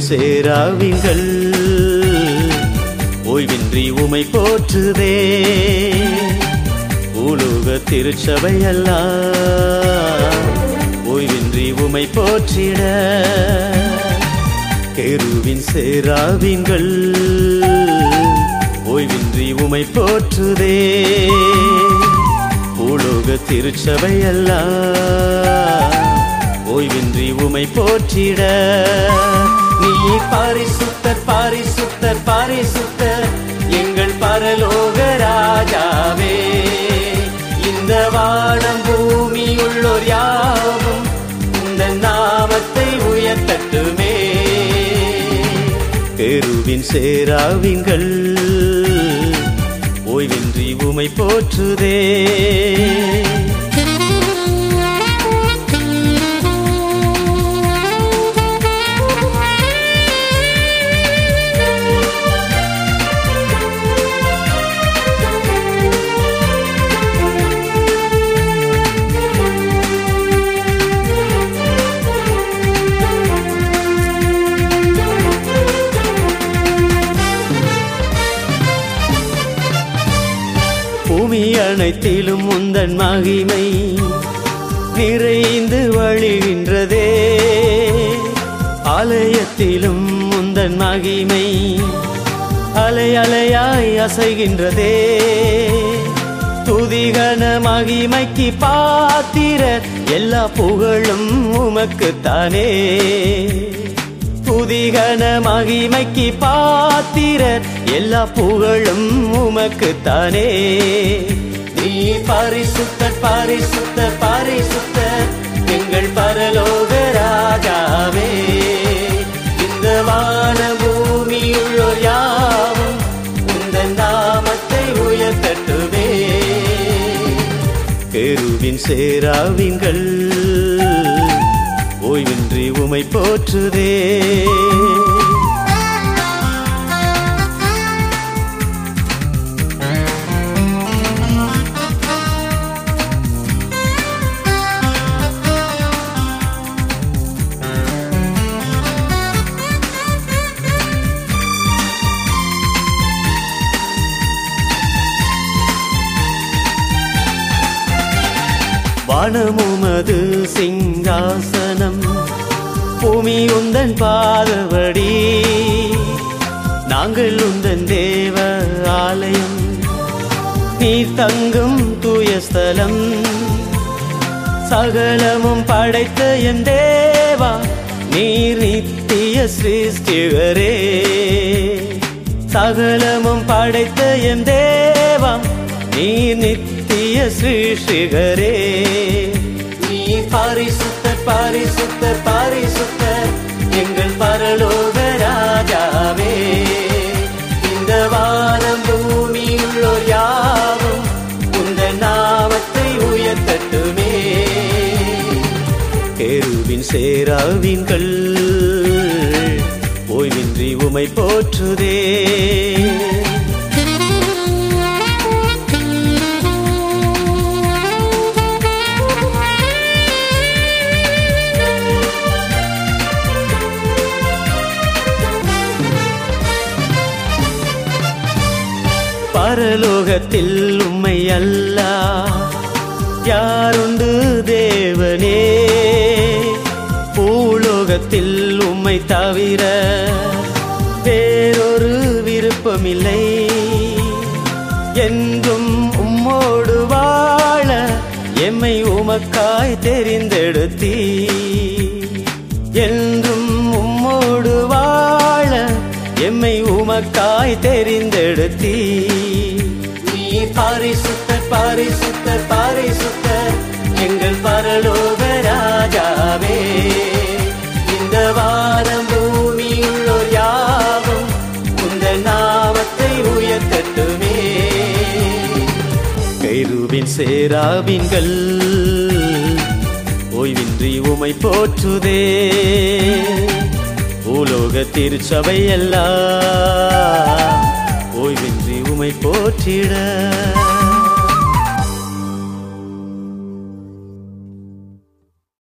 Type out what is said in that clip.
சேராவிங்கள். ஓய்வின்றி உமை போற்றுதே. உலோக திருச்சபையெல்லாம் ஓய்வின்றி உமை போற்றிட. கெருவின் சேராவிங்கள். ஓய்வின்றி உமை போற்றுதே. பூலோக திருச்சபையெல்லாம் ஓய்வின்றி உமை போற்றிட. நீ பாரிசுத்தர் பாரிசுத்தர் பாரிசுத்தர் எங்கள் பரலோக ராஜாவே. இந்த வானம் பூமி உள்ளோர் யாவும் இந்த நாமத்தை உயர்த்தட்டுமே. பெருவின் சேராவிங்கள் ஓய்வின்றி உமை போற்றுதே. அனைத்திலும் முந்தன் மகிமை நிறைந்து வழிகின்றதே. ஆலயத்திலும் முந்தன் மகிமை அலை அலையாய் அசைகின்றதே. துதிகன மகிமைக்கு பாத்திர எல்லா புகழும் உமக்குத்தானே துதிகன மகிமைக்கு பாத்திர எல்லா புகழும் உமக்குத்தானே நீ பரிசுத்த பரிசுத்த பரிசுத்த எங்கள் பரலோக ராஜாவே இந்த வான பூமியுள்ளோர் யாவும் உந்த நாமத்தை உயர்த்தட்டுமே. கெருவின் சேராவிங்கள் ஓய்வின்றி உமை போற்றுதே. வானமுமது சிங்காசனம். பூமி உந்தன் பாதவடி நாங்கள் உந்தன் தேவ ஆலயம். நீ தங்கும் தூய ஸ்தலம் சகலமும் படைத்த என் தேவா நீர் நித்திய சிருஷ்டிவரே சகலமும் படைத்த என் தேவா நீர் நித்திய சிருஷ்டிகரே நீ பாரிசுத்த பாரிசுத்த பாரிசுத்த எங்கள் பரலோக ராஜாவே இந்த வானம் பூமி உள்ளோர் யாவும் உந்த நாமத்தை உயர்த்தட்டுமே கெருவின் சேராவின்கள் ஓய்வின்றி உமை போற்றுதே பரலோகத்தில் உம்மை அல்ல. யாருண்டு தேவனே? பூலோகத்தில் உம்மை தவிர வேறொரு விருப்பமில்லை. என்றும் உம்மோடு வாழ எம்மை உமக்காய் தெரிந்தெடுத்தீ என்றும் உம்மோடு வாழ எம்மை உமக்காய் தெரிந்தெடுத்தீ பாரிசுத்தர் பாரிசுத்தர் பாரிசுத்தர் எங்கள் பரலோக ராஜாவே. இந்த வாரம் பூமி உள்ளோர் யாவும் உந்த நாமத்தை உயர்த்தட்டுமே. கைருவின் சேராவின்கள் ஓய்வின்றி உமை போற்றுதே. பூலோக திருச்சபை எல்லாம் உமை போற்றிட.